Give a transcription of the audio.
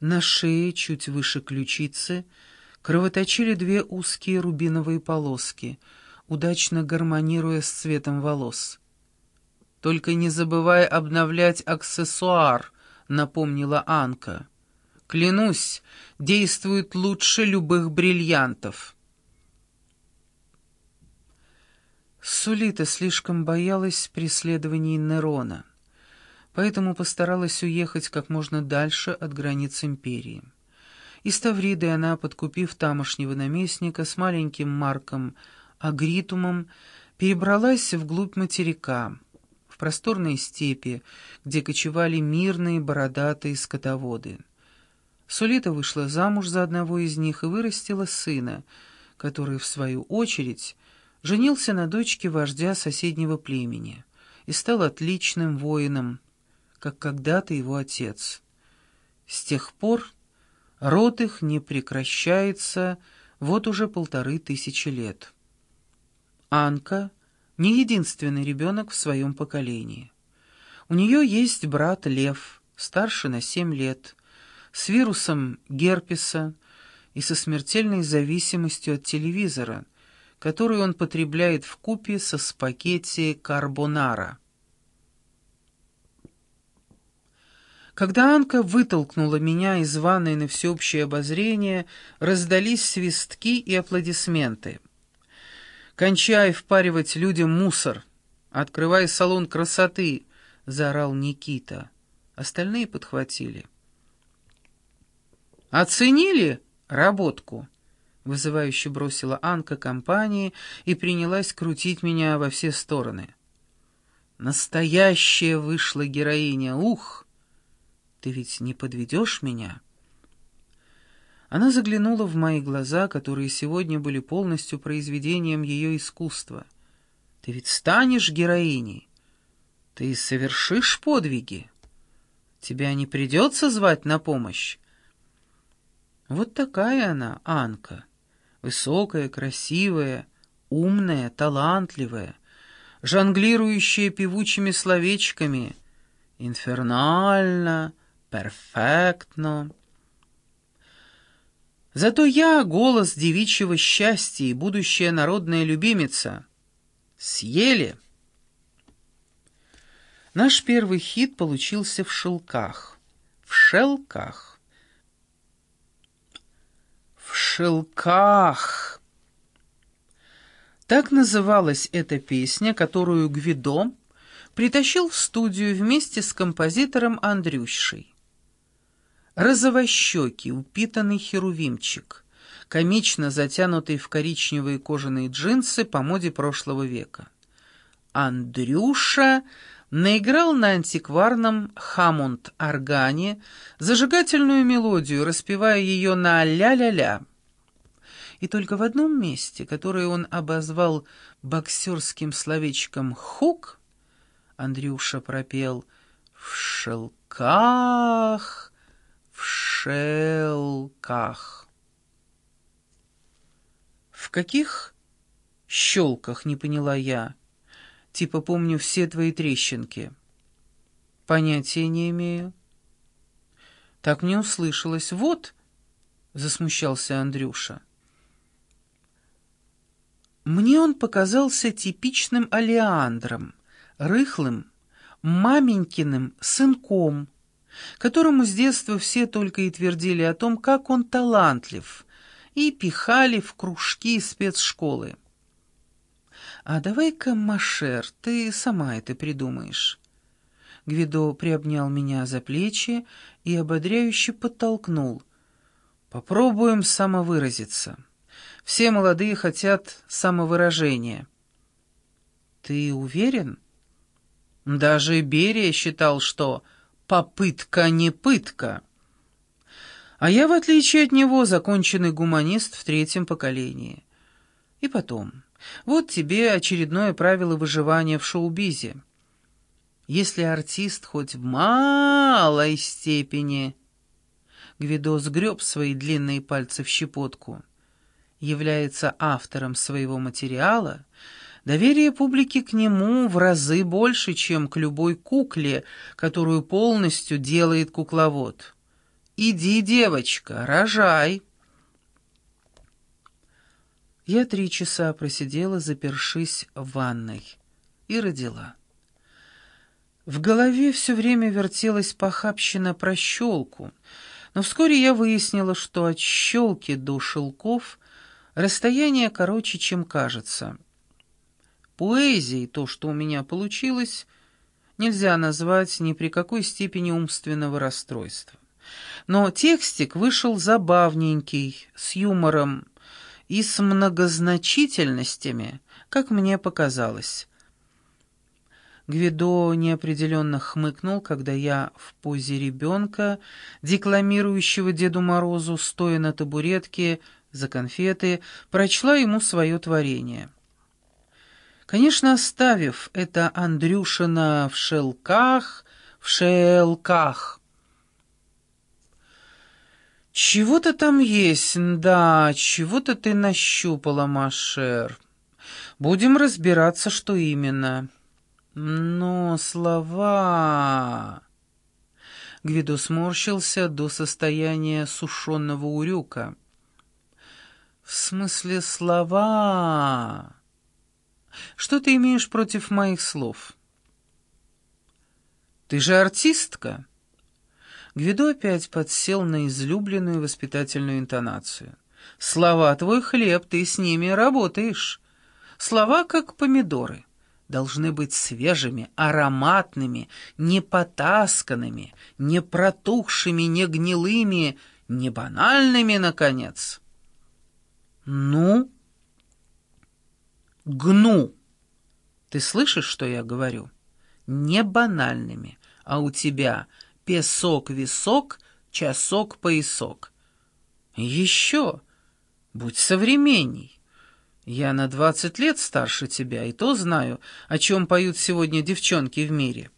На шее, чуть выше ключицы, кровоточили две узкие рубиновые полоски, удачно гармонируя с цветом волос. «Только не забывай обновлять аксессуар», — напомнила Анка. «Клянусь, действует лучше любых бриллиантов». Сулита слишком боялась преследований Нерона, поэтому постаралась уехать как можно дальше от границ империи. Из Тавриды она, подкупив тамошнего наместника с маленьким Марком Агритумом, перебралась вглубь материка, в просторные степи, где кочевали мирные бородатые скотоводы. Сулита вышла замуж за одного из них и вырастила сына, который, в свою очередь, женился на дочке вождя соседнего племени и стал отличным воином, как когда-то его отец. С тех пор род их не прекращается вот уже полторы тысячи лет. Анка — не единственный ребенок в своем поколении. У нее есть брат Лев, старше на семь лет, с вирусом герпеса и со смертельной зависимостью от телевизора — которую он потребляет в купе со спагетти карбонара. Когда Анка вытолкнула меня из ванной на всеобщее обозрение, раздались свистки и аплодисменты. «Кончай впаривать людям мусор! Открывай салон красоты!» — заорал Никита. Остальные подхватили. «Оценили работку?» Вызывающе бросила Анка компании и принялась крутить меня во все стороны. Настоящая вышла героиня, ух! Ты ведь не подведешь меня? Она заглянула в мои глаза, которые сегодня были полностью произведением ее искусства. Ты ведь станешь героиней? Ты совершишь подвиги? Тебя не придется звать на помощь? Вот такая она, Анка. Высокая, красивая, умная, талантливая, жонглирующая певучими словечками. Инфернально, перфектно. Зато я — голос девичьего счастья и будущая народная любимица. Съели. Наш первый хит получился в шелках. В шелках шелках. Так называлась эта песня, которую Гвидо притащил в студию вместе с композитором Андрющей. Розовощекий, упитанный херувимчик, комично затянутый в коричневые кожаные джинсы по моде прошлого века. Андрюша наиграл на антикварном Хаммонд-органе зажигательную мелодию, распевая ее на «ля-ля-ля». И только в одном месте, которое он обозвал боксерским словечком «хук», Андрюша пропел «в шелках, в шелках». «В каких щелках?» — не поняла я. Типа помню все твои трещинки. Понятия не имею. Так мне услышалось. Вот, засмущался Андрюша. Мне он показался типичным алиандром, рыхлым, маменькиным сынком, которому с детства все только и твердили о том, как он талантлив, и пихали в кружки спецшколы. «А давай-ка, Машер, ты сама это придумаешь». Гвидо приобнял меня за плечи и ободряюще подтолкнул. «Попробуем самовыразиться. Все молодые хотят самовыражения». «Ты уверен?» Даже Берия считал, что «попытка не пытка». А я, в отличие от него, законченный гуманист в третьем поколении. И потом... Вот тебе очередное правило выживания в шоу-бизе. Если артист хоть в малой степени... Гвидо сгреб свои длинные пальцы в щепотку. Является автором своего материала, доверие публики к нему в разы больше, чем к любой кукле, которую полностью делает кукловод. Иди, девочка, рожай. Я три часа просидела, запершись в ванной, и родила. В голове все время вертелась похабщина про щелку, но вскоре я выяснила, что от щелки до шелков расстояние короче, чем кажется. Поэзией то, что у меня получилось, нельзя назвать ни при какой степени умственного расстройства. Но текстик вышел забавненький, с юмором, и с многозначительностями, как мне показалось. Гвидо неопределенно хмыкнул, когда я в позе ребенка, декламирующего Деду Морозу, стоя на табуретке за конфеты, прочла ему свое творение. Конечно, оставив это Андрюшина в шелках, в шелках, «Чего-то там есть, да, чего-то ты нащупала, Машер. Будем разбираться, что именно». «Но слова...» Гвидо сморщился до состояния сушеного урюка. «В смысле слова...» «Что ты имеешь против моих слов?» «Ты же артистка». Гвидо опять подсел на излюбленную воспитательную интонацию. «Слова твой хлеб, ты с ними работаешь. Слова как помидоры. Должны быть свежими, ароматными, не потасканными, не протухшими, не гнилыми, не банальными, наконец». «Ну?» «Гну!» Ты слышишь, что я говорю? Не банальными, а у тебя песок-висок, часок-поясок. Еще, будь современней. Я на двадцать лет старше тебя, и то знаю, о чем поют сегодня девчонки в мире.